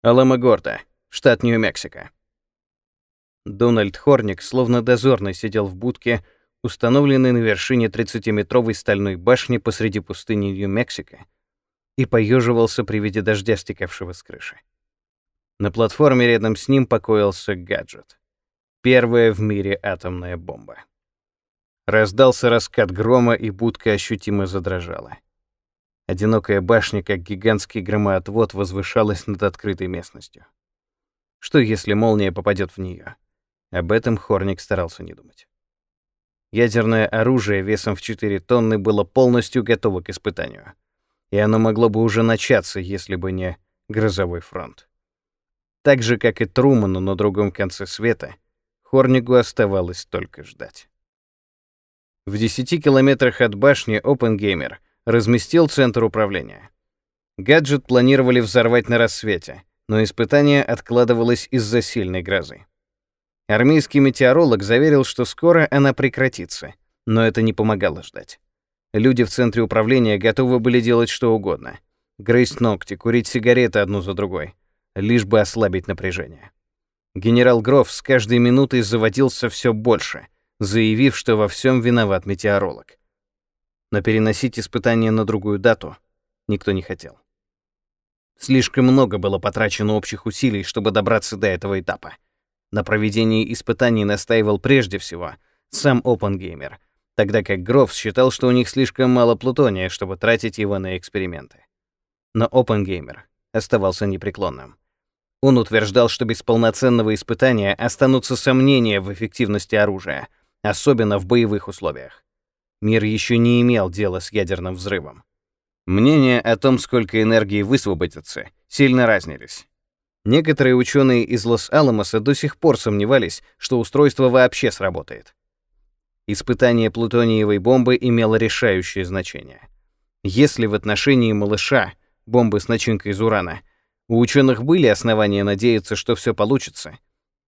Аламагорда, штат Нью-Мексико. Дональд Хорник, словно дозорный, сидел в будке, установленной на вершине 30-метровой стальной башни посреди пустыни Нью-Мексико, и поеживался при виде дождя, стекавшего с крыши. На платформе рядом с ним покоился гаджет. Первая в мире атомная бомба. Раздался раскат грома, и будка ощутимо задрожала. Одинокая башня, как гигантский громоотвод, возвышалась над открытой местностью. Что, если молния попадет в нее? Об этом Хорник старался не думать. Ядерное оружие весом в 4 тонны было полностью готово к испытанию. И оно могло бы уже начаться, если бы не грозовой фронт. Так же, как и Труману на другом конце света, Хорнигу оставалось только ждать. В 10 километрах от башни Опенгеймер разместил центр управления. Гаджет планировали взорвать на рассвете, но испытание откладывалось из-за сильной грозы. Армейский метеоролог заверил, что скоро она прекратится, но это не помогало ждать. Люди в центре управления готовы были делать что угодно. Грызть ногти, курить сигареты одну за другой, лишь бы ослабить напряжение. Генерал Гроф с каждой минутой заводился все больше — заявив, что во всем виноват метеоролог. Но переносить испытание на другую дату никто не хотел. Слишком много было потрачено общих усилий, чтобы добраться до этого этапа. На проведении испытаний настаивал прежде всего сам OpenGamer, тогда как Гроф считал, что у них слишком мало плутония, чтобы тратить его на эксперименты. Но OpenGamer оставался непреклонным. Он утверждал, что без полноценного испытания останутся сомнения в эффективности оружия, особенно в боевых условиях. Мир еще не имел дела с ядерным взрывом. Мнения о том, сколько энергии высвободится, сильно разнились. Некоторые ученые из Лос-Аламоса до сих пор сомневались, что устройство вообще сработает. Испытание плутониевой бомбы имело решающее значение. Если в отношении малыша, бомбы с начинкой из урана, у ученых были основания надеяться, что все получится,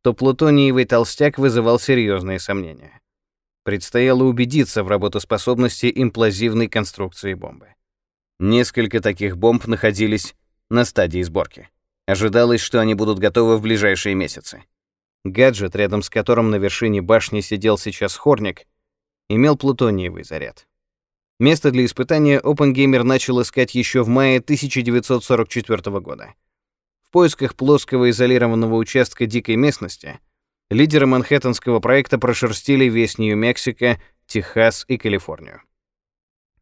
то плутониевый толстяк вызывал серьезные сомнения. Предстояло убедиться в работоспособности имплазивной конструкции бомбы. Несколько таких бомб находились на стадии сборки. Ожидалось, что они будут готовы в ближайшие месяцы. Гаджет, рядом с которым на вершине башни сидел сейчас Хорник, имел плутониевый заряд. Место для испытания OpenGamer начал искать еще в мае 1944 года. В поисках плоского изолированного участка дикой местности лидеры манхэттенского проекта прошерстили весь Нью-Мексико, Техас и Калифорнию.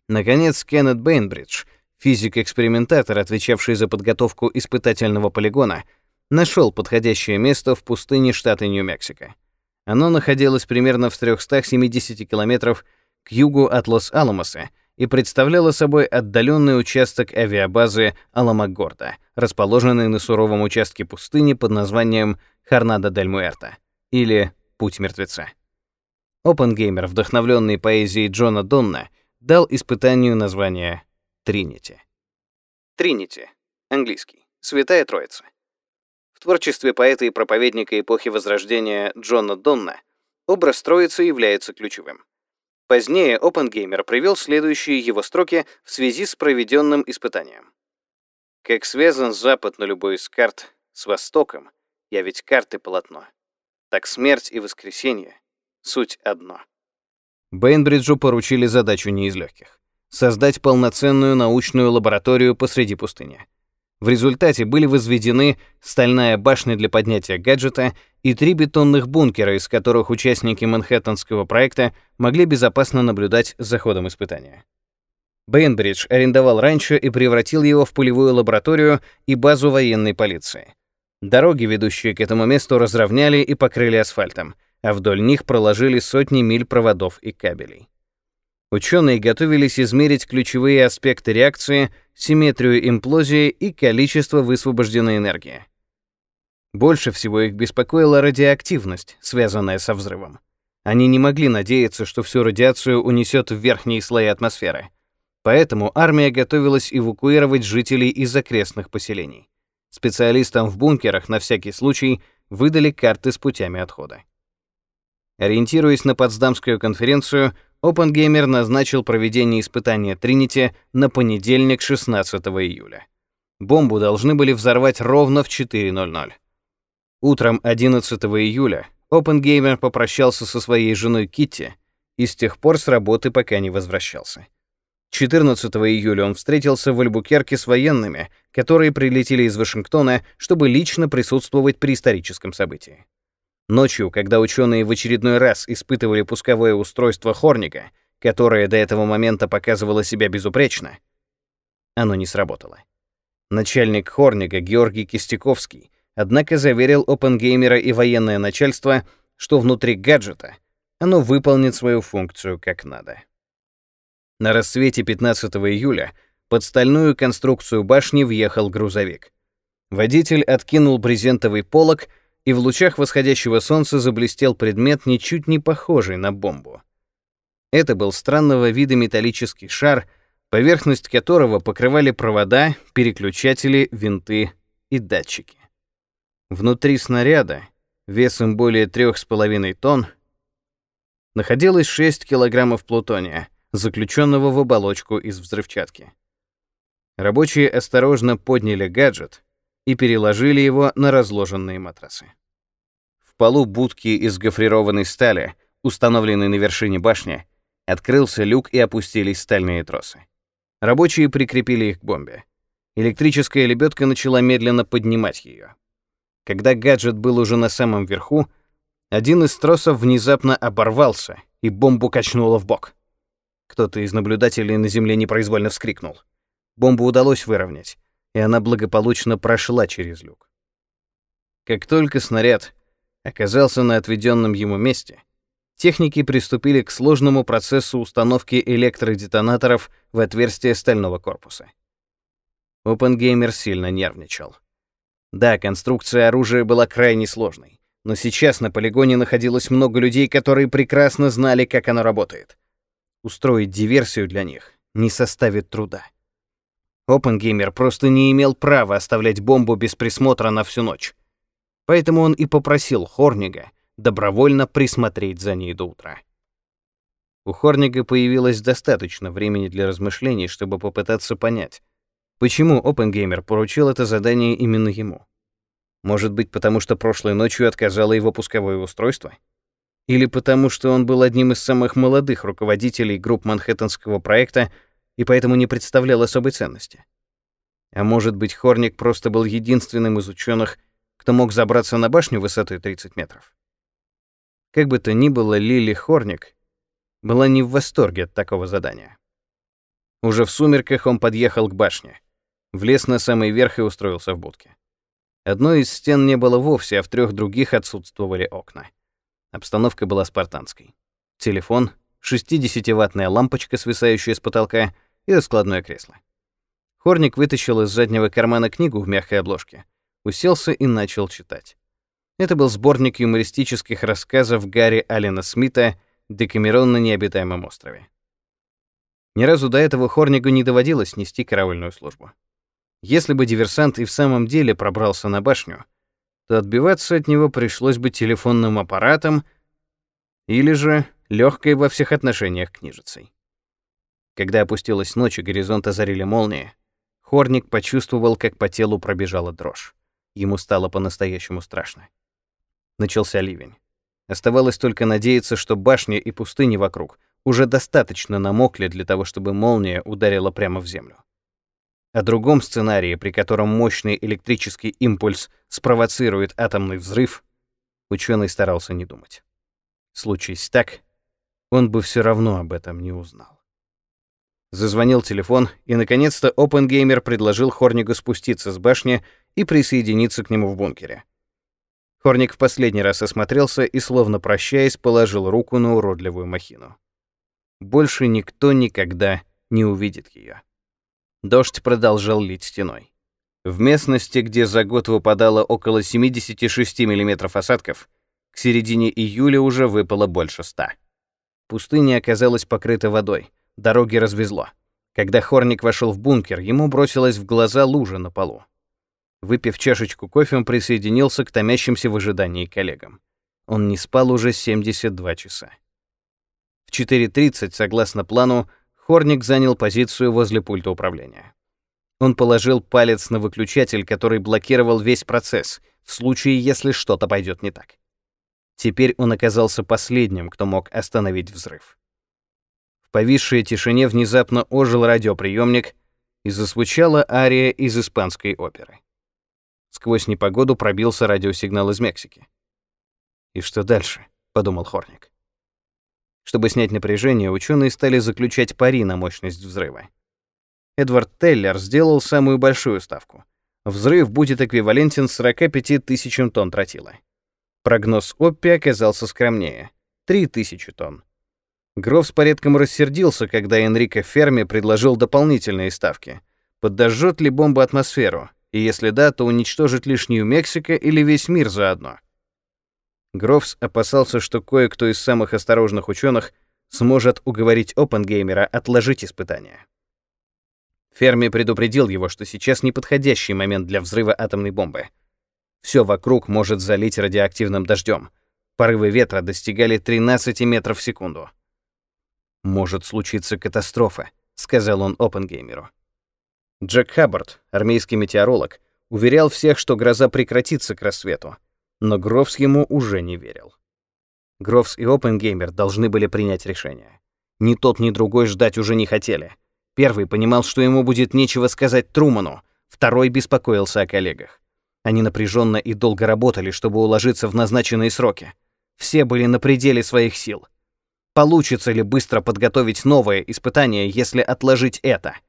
Наконец, Кеннет Бейнбридж, физик-экспериментатор, отвечавший за подготовку испытательного полигона, нашел подходящее место в пустыне штата Нью-Мексико. Оно находилось примерно в 370 километров к югу от Лос-Аламоса и представляла собой отдаленный участок авиабазы Аламагорда, расположенный на суровом участке пустыни под названием Харнада-дель-Муэрта, или Путь мертвеца. Опенгеймер, вдохновленный поэзией Джона Донна, дал испытанию название Тринити. Тринити, английский, Святая Троица. В творчестве поэта и проповедника эпохи Возрождения Джона Донна образ Троицы является ключевым. Позднее Опенгеймер привел следующие его строки в связи с проведенным испытанием. «Как связан Запад на любой из карт с Востоком, я ведь карты полотно, так смерть и воскресенье — суть одно». Бейнбриджу поручили задачу не из легких — создать полноценную научную лабораторию посреди пустыни. В результате были возведены стальная башня для поднятия гаджета и три бетонных бункера, из которых участники Манхэттенского проекта могли безопасно наблюдать за ходом испытания. Бейнбридж арендовал ранчо и превратил его в полевую лабораторию и базу военной полиции. Дороги, ведущие к этому месту, разровняли и покрыли асфальтом, а вдоль них проложили сотни миль проводов и кабелей. Ученые готовились измерить ключевые аспекты реакции, симметрию имплозии и количество высвобожденной энергии. Больше всего их беспокоила радиоактивность, связанная со взрывом. Они не могли надеяться, что всю радиацию унесет в верхние слои атмосферы. Поэтому армия готовилась эвакуировать жителей из окрестных поселений. Специалистам в бункерах на всякий случай выдали карты с путями отхода. Ориентируясь на Потсдамскую конференцию, OpenGamer назначил проведение испытания Trinity на понедельник 16 июля. Бомбу должны были взорвать ровно в 4.00. Утром 11 июля Опенгеймер попрощался со своей женой Китти и с тех пор с работы пока не возвращался. 14 июля он встретился в Альбукерке с военными, которые прилетели из Вашингтона, чтобы лично присутствовать при историческом событии. Ночью, когда ученые в очередной раз испытывали пусковое устройство Хорника, которое до этого момента показывало себя безупречно, оно не сработало. Начальник Хорнига Георгий Кистяковский, однако заверил Опенгеймера и военное начальство, что внутри гаджета оно выполнит свою функцию как надо. На рассвете 15 июля под стальную конструкцию башни въехал грузовик. Водитель откинул брезентовый полог, и в лучах восходящего солнца заблестел предмет, ничуть не похожий на бомбу. Это был странного вида металлический шар, поверхность которого покрывали провода, переключатели, винты и датчики. Внутри снаряда, весом более 3,5 тонн, находилось 6 килограммов плутония — заключенного в оболочку из взрывчатки. Рабочие осторожно подняли гаджет и переложили его на разложенные матрасы. В полу будки из гофрированной стали, установленной на вершине башни, открылся люк и опустились стальные тросы. Рабочие прикрепили их к бомбе. Электрическая лебедка начала медленно поднимать ее. Когда гаджет был уже на самом верху, один из тросов внезапно оборвался, и бомбу качнуло в бок. Кто-то из наблюдателей на земле непроизвольно вскрикнул. Бомбу удалось выровнять, и она благополучно прошла через люк. Как только снаряд оказался на отведенном ему месте, техники приступили к сложному процессу установки электродетонаторов в отверстие стального корпуса. Опенгеймер сильно нервничал. Да, конструкция оружия была крайне сложной, но сейчас на полигоне находилось много людей, которые прекрасно знали, как оно работает. Устроить диверсию для них не составит труда. Опенгеймер просто не имел права оставлять бомбу без присмотра на всю ночь. Поэтому он и попросил Хорнига добровольно присмотреть за ней до утра. У Хорнига появилось достаточно времени для размышлений, чтобы попытаться понять, почему Опенгеймер поручил это задание именно ему. Может быть, потому что прошлой ночью отказало его пусковое устройство? Или потому, что он был одним из самых молодых руководителей групп Манхэттенского проекта и поэтому не представлял особой ценности. А может быть, Хорник просто был единственным из ученых, кто мог забраться на башню высотой 30 метров. Как бы то ни было, Лили Хорник была не в восторге от такого задания. Уже в сумерках он подъехал к башне, влез на самый верх и устроился в будке. Одной из стен не было вовсе, а в трех других отсутствовали окна. Обстановка была спартанской. Телефон, 60-ваттная лампочка, свисающая с потолка, и раскладное кресло. Хорник вытащил из заднего кармана книгу в мягкой обложке, уселся и начал читать. Это был сборник юмористических рассказов Гарри Аллена Смита «Декамерон на необитаемом острове». Ни разу до этого Хорнигу не доводилось нести караульную службу. Если бы диверсант и в самом деле пробрался на башню, то отбиваться от него пришлось бы телефонным аппаратом или же легкой во всех отношениях книжицей. Когда опустилась ночь и горизонт озарили молнии, Хорник почувствовал, как по телу пробежала дрожь. Ему стало по-настоящему страшно. Начался ливень. Оставалось только надеяться, что башня и пустыни вокруг уже достаточно намокли для того, чтобы молния ударила прямо в землю. О другом сценарии, при котором мощный электрический импульс спровоцирует атомный взрыв, ученый старался не думать. Случись так, он бы все равно об этом не узнал. Зазвонил телефон, и, наконец-то, Опенгеймер предложил Хорнигу спуститься с башни и присоединиться к нему в бункере. Хорник в последний раз осмотрелся и, словно прощаясь, положил руку на уродливую махину. Больше никто никогда не увидит ее. Дождь продолжал лить стеной. В местности, где за год выпадало около 76 мм осадков, к середине июля уже выпало больше 100. Пустыня оказалась покрыта водой, дороги развезло. Когда Хорник вошел в бункер, ему бросилась в глаза лужа на полу. Выпив чашечку кофе, он присоединился к томящимся в ожидании коллегам. Он не спал уже 72 часа. В 4.30, согласно плану, Хорник занял позицию возле пульта управления. Он положил палец на выключатель, который блокировал весь процесс, в случае, если что-то пойдет не так. Теперь он оказался последним, кто мог остановить взрыв. В повисшей тишине внезапно ожил радиоприемник, и зазвучала ария из испанской оперы. Сквозь непогоду пробился радиосигнал из Мексики. «И что дальше?» — подумал Хорник. Чтобы снять напряжение, ученые стали заключать пари на мощность взрыва. Эдвард Теллер сделал самую большую ставку. Взрыв будет эквивалентен 45 тысячам тонн тротила. Прогноз Оппи оказался скромнее — 3000 тонн. Гров с порядком рассердился, когда Энрико Ферми предложил дополнительные ставки. Подожжет ли бомба атмосферу? И если да, то уничтожит лишь Нью-Мексико или весь мир заодно. Грофс опасался, что кое-кто из самых осторожных ученых сможет уговорить Опенгеймера отложить испытания. Ферми предупредил его, что сейчас неподходящий момент для взрыва атомной бомбы. Все вокруг может залить радиоактивным дождем. Порывы ветра достигали 13 метров в секунду. «Может случиться катастрофа», — сказал он Опенгеймеру. Джек Хаббард, армейский метеоролог, уверял всех, что гроза прекратится к рассвету, но Грофс ему уже не верил. Грофс и Опенгеймер должны были принять решение. Ни тот, ни другой ждать уже не хотели. Первый понимал, что ему будет нечего сказать Труману, второй беспокоился о коллегах. Они напряженно и долго работали, чтобы уложиться в назначенные сроки. Все были на пределе своих сил. Получится ли быстро подготовить новое испытание, если отложить это —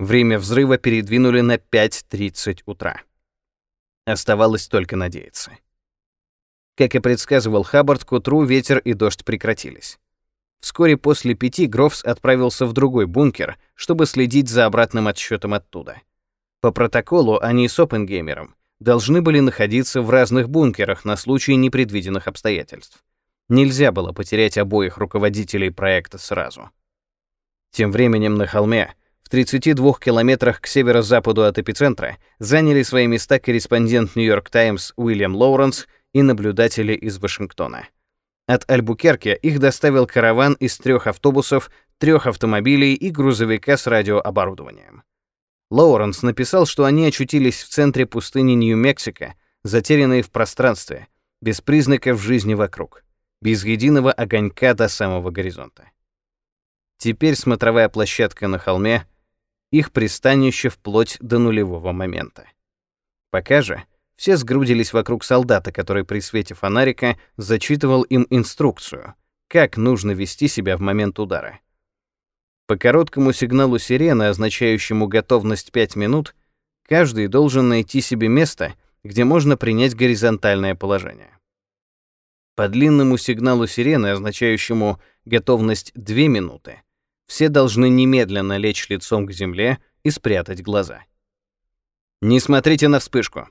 Время взрыва передвинули на 5.30 утра. Оставалось только надеяться. Как и предсказывал Хаббард, к утру ветер и дождь прекратились. Вскоре после пяти Грофс отправился в другой бункер, чтобы следить за обратным отсчетом оттуда. По протоколу они с Оппенгеймером должны были находиться в разных бункерах на случай непредвиденных обстоятельств. Нельзя было потерять обоих руководителей проекта сразу. Тем временем на холме 32 километрах к северо-западу от эпицентра заняли свои места корреспондент «Нью-Йорк Таймс» Уильям Лоуренс и наблюдатели из Вашингтона. От Альбукерке их доставил караван из трех автобусов, трех автомобилей и грузовика с радиооборудованием. Лоуренс написал, что они очутились в центре пустыни Нью-Мексико, затерянные в пространстве, без признаков жизни вокруг, без единого огонька до самого горизонта. Теперь смотровая площадка на холме их пристанище вплоть до нулевого момента. Пока же все сгрудились вокруг солдата, который при свете фонарика зачитывал им инструкцию, как нужно вести себя в момент удара. По короткому сигналу сирены, означающему готовность 5 минут, каждый должен найти себе место, где можно принять горизонтальное положение. По длинному сигналу сирены, означающему готовность 2 минуты, все должны немедленно лечь лицом к земле и спрятать глаза. Не смотрите на вспышку.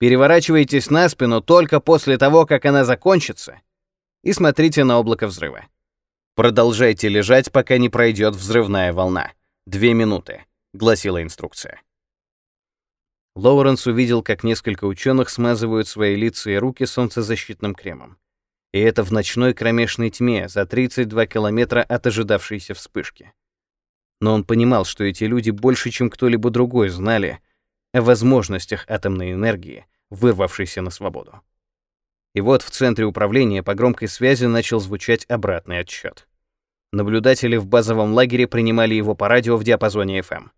Переворачивайтесь на спину только после того, как она закончится, и смотрите на облако взрыва. Продолжайте лежать, пока не пройдет взрывная волна. Две минуты, гласила инструкция. Лоуренс увидел, как несколько ученых смазывают свои лица и руки солнцезащитным кремом. И это в ночной кромешной тьме, за 32 километра от ожидавшейся вспышки. Но он понимал, что эти люди больше, чем кто-либо другой, знали о возможностях атомной энергии, вырвавшейся на свободу. И вот в центре управления по громкой связи начал звучать обратный отсчет. Наблюдатели в базовом лагере принимали его по радио в диапазоне FM.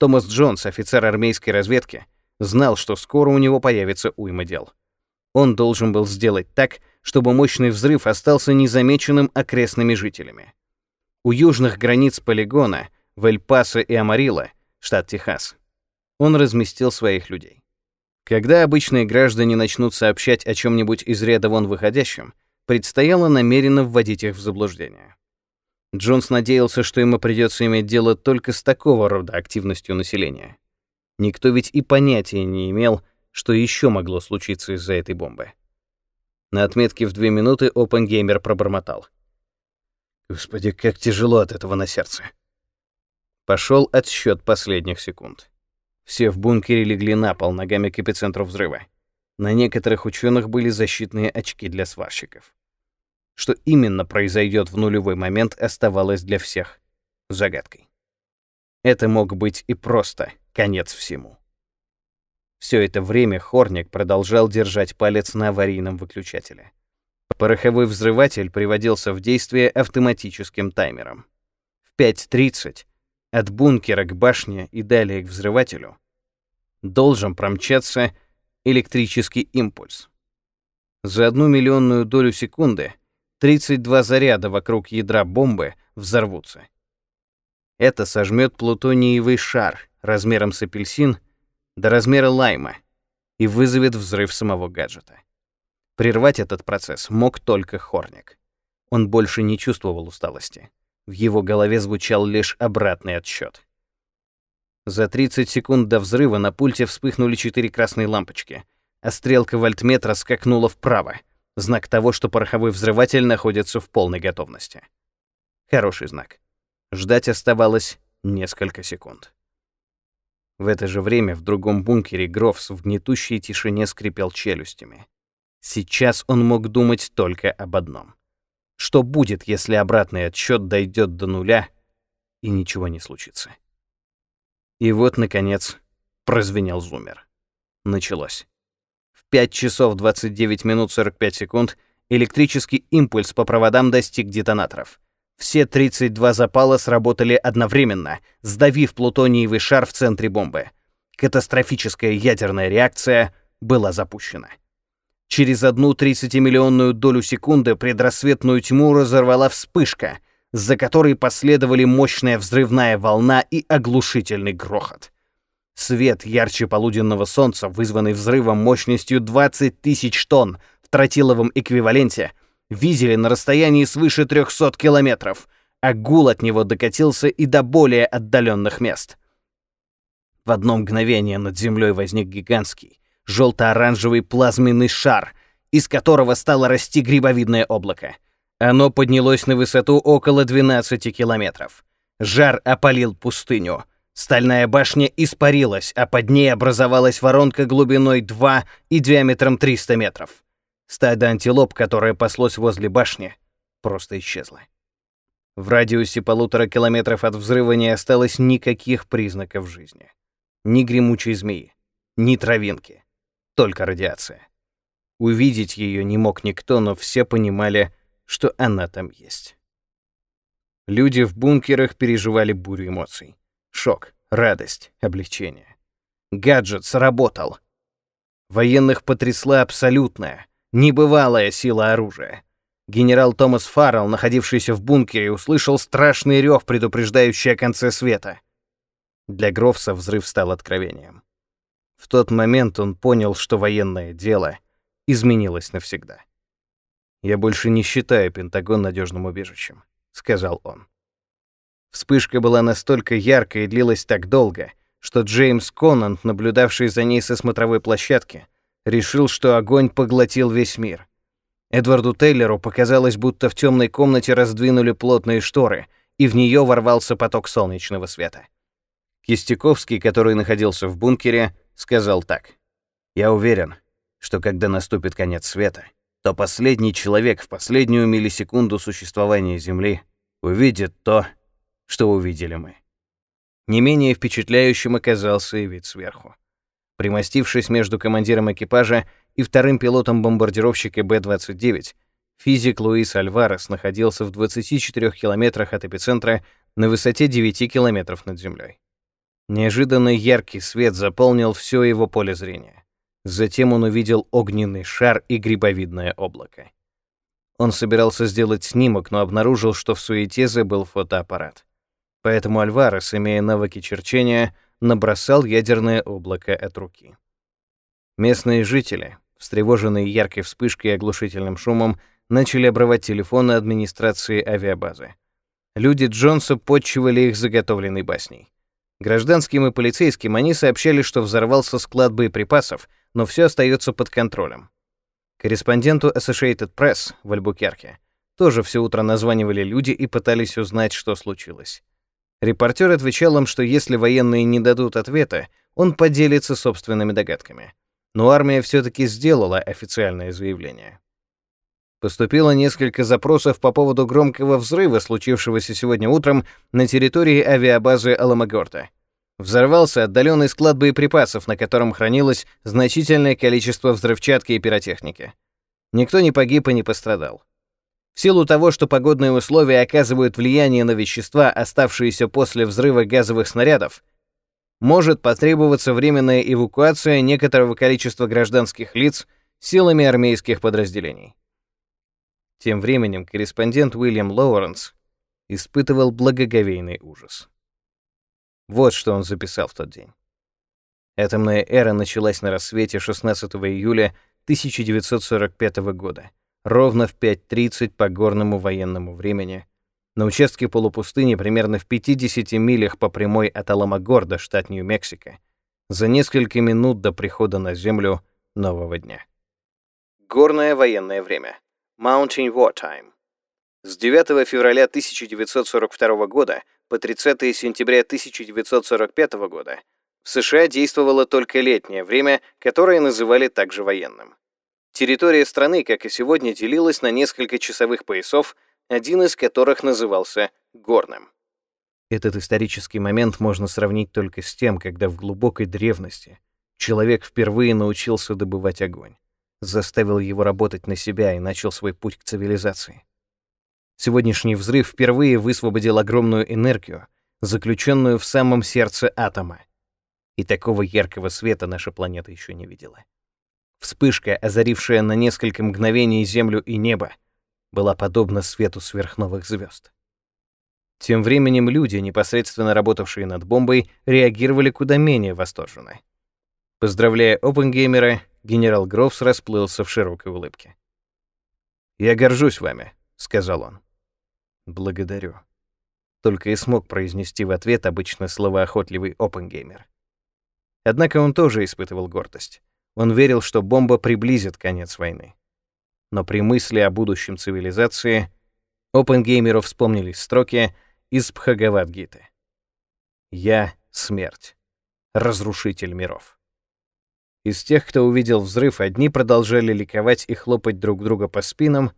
Томас Джонс, офицер армейской разведки, знал, что скоро у него появится уйма дел. Он должен был сделать так, чтобы мощный взрыв остался незамеченным окрестными жителями. У южных границ полигона, в Эль-Пасо и Амарило, штат Техас, он разместил своих людей. Когда обычные граждане начнут сообщать о чем-нибудь из ряда вон выходящем, предстояло намеренно вводить их в заблуждение. Джонс надеялся, что ему придется иметь дело только с такого рода активностью населения. Никто ведь и понятия не имел, что еще могло случиться из-за этой бомбы. На отметке в две минуты Опенгеймер пробормотал. Господи, как тяжело от этого на сердце. Пошел отсчет последних секунд. Все в бункере легли на пол ногами к эпицентру взрыва. На некоторых ученых были защитные очки для сварщиков. Что именно произойдет в нулевой момент, оставалось для всех загадкой. Это мог быть и просто конец всему. Все это время Хорник продолжал держать палец на аварийном выключателе. Пороховой взрыватель приводился в действие автоматическим таймером. В 5.30 от бункера к башне и далее к взрывателю должен промчаться электрический импульс. За одну миллионную долю секунды 32 заряда вокруг ядра бомбы взорвутся. Это сожмет плутониевый шар размером с апельсин до размера лайма и вызовет взрыв самого гаджета. Прервать этот процесс мог только Хорник. Он больше не чувствовал усталости. В его голове звучал лишь обратный отсчет. За 30 секунд до взрыва на пульте вспыхнули четыре красные лампочки, а стрелка вольтметра скакнула вправо, знак того, что пороховой взрыватель находится в полной готовности. Хороший знак. Ждать оставалось несколько секунд. В это же время в другом бункере Грофс в гнетущей тишине скрипел челюстями. Сейчас он мог думать только об одном. Что будет, если обратный отсчет дойдет до нуля и ничего не случится? И вот, наконец, прозвенел зумер. Началось. В 5 часов 29 минут 45 секунд электрический импульс по проводам достиг детонаторов. Все 32 запала сработали одновременно, сдавив плутониевый шар в центре бомбы. Катастрофическая ядерная реакция была запущена. Через одну 30-миллионную долю секунды предрассветную тьму разорвала вспышка, за которой последовали мощная взрывная волна и оглушительный грохот. Свет ярче полуденного солнца, вызванный взрывом мощностью 20 тысяч тонн в тротиловом эквиваленте, видели на расстоянии свыше 300 километров, а гул от него докатился и до более отдаленных мест. В одно мгновение над землей возник гигантский, желто-оранжевый плазменный шар, из которого стало расти грибовидное облако. Оно поднялось на высоту около 12 километров. Жар опалил пустыню. Стальная башня испарилась, а под ней образовалась воронка глубиной 2 и диаметром 300 метров. Стадо антилоп, которое паслось возле башни, просто исчезло. В радиусе полутора километров от взрыва не осталось никаких признаков жизни. Ни гремучей змеи, ни травинки, только радиация. Увидеть ее не мог никто, но все понимали, что она там есть. Люди в бункерах переживали бурю эмоций. Шок, радость, облегчение. Гаджет сработал. Военных потрясла абсолютная, Небывалая сила оружия. Генерал Томас Фаррелл, находившийся в бункере, услышал страшный рев, предупреждающий о конце света. Для Грофса взрыв стал откровением. В тот момент он понял, что военное дело изменилось навсегда. «Я больше не считаю Пентагон надежным убежищем», — сказал он. Вспышка была настолько яркой и длилась так долго, что Джеймс Конант, наблюдавший за ней со смотровой площадки, решил, что огонь поглотил весь мир. Эдварду Тейлеру показалось, будто в темной комнате раздвинули плотные шторы, и в нее ворвался поток солнечного света. Кистяковский, который находился в бункере, сказал так. «Я уверен, что когда наступит конец света, то последний человек в последнюю миллисекунду существования Земли увидит то, что увидели мы». Не менее впечатляющим оказался и вид сверху. Примостившись между командиром экипажа и вторым пилотом бомбардировщика Б-29, физик Луис Альварес находился в 24 километрах от эпицентра на высоте 9 километров над землей. Неожиданно яркий свет заполнил все его поле зрения. Затем он увидел огненный шар и грибовидное облако. Он собирался сделать снимок, но обнаружил, что в суете забыл фотоаппарат. Поэтому Альварес, имея навыки черчения, набросал ядерное облако от руки. Местные жители, встревоженные яркой вспышкой и оглушительным шумом, начали обрывать телефоны администрации авиабазы. Люди Джонса подчивали их заготовленной басней. Гражданским и полицейским они сообщали, что взорвался склад боеприпасов, но все остается под контролем. Корреспонденту Associated Press в Альбукерке тоже все утро названивали люди и пытались узнать, что случилось. Репортер отвечал им, что если военные не дадут ответа, он поделится собственными догадками. Но армия все-таки сделала официальное заявление. Поступило несколько запросов по поводу громкого взрыва, случившегося сегодня утром на территории авиабазы Аламагорта. Взорвался отдаленный склад боеприпасов, на котором хранилось значительное количество взрывчатки и пиротехники. Никто не погиб и не пострадал. Силу того, что погодные условия оказывают влияние на вещества, оставшиеся после взрыва газовых снарядов, может потребоваться временная эвакуация некоторого количества гражданских лиц силами армейских подразделений. Тем временем корреспондент Уильям Лоуренс испытывал благоговейный ужас. Вот что он записал в тот день. Атомная эра началась на рассвете 16 июля 1945 года, ровно в 5.30 по горному военному времени, на участке полупустыни примерно в 50 милях по прямой от Аламагорда, штат Нью-Мексико, за несколько минут до прихода на Землю нового дня. Горное военное время. Mountain War Time. С 9 февраля 1942 года по 30 сентября 1945 года в США действовало только летнее время, которое называли также военным. Территория страны, как и сегодня, делилась на несколько часовых поясов, один из которых назывался горным. Этот исторический момент можно сравнить только с тем, когда в глубокой древности человек впервые научился добывать огонь, заставил его работать на себя и начал свой путь к цивилизации. Сегодняшний взрыв впервые высвободил огромную энергию, заключенную в самом сердце атома. И такого яркого света наша планета еще не видела. Вспышка, озарившая на несколько мгновений Землю и небо, была подобна свету сверхновых звезд. Тем временем люди, непосредственно работавшие над бомбой, реагировали куда менее восторженно. Поздравляя Опенгеймера, генерал Грофс расплылся в широкой улыбке. «Я горжусь вами», — сказал он. «Благодарю». Только и смог произнести в ответ обычно словоохотливый Опенгеймер. Однако он тоже испытывал гордость. Он верил, что бомба приблизит конец войны. Но при мысли о будущем цивилизации Опенгеймеру вспомнились строки из Бхагавадгиты. «Я — смерть, разрушитель миров». Из тех, кто увидел взрыв, одни продолжали ликовать и хлопать друг друга по спинам,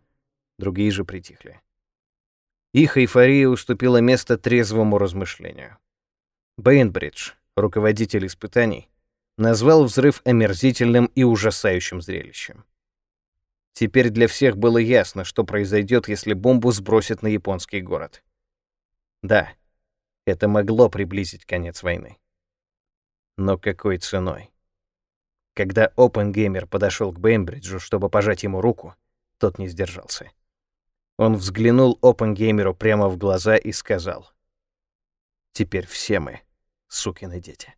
другие же притихли. Их эйфория уступила место трезвому размышлению. Бейнбридж, руководитель испытаний, назвал взрыв омерзительным и ужасающим зрелищем. Теперь для всех было ясно, что произойдет, если бомбу сбросят на японский город. Да, это могло приблизить конец войны. Но какой ценой? Когда Опенгеймер подошел к Бейнбриджу, чтобы пожать ему руку, тот не сдержался. Он взглянул Опенгеймеру прямо в глаза и сказал, «Теперь все мы сукины дети».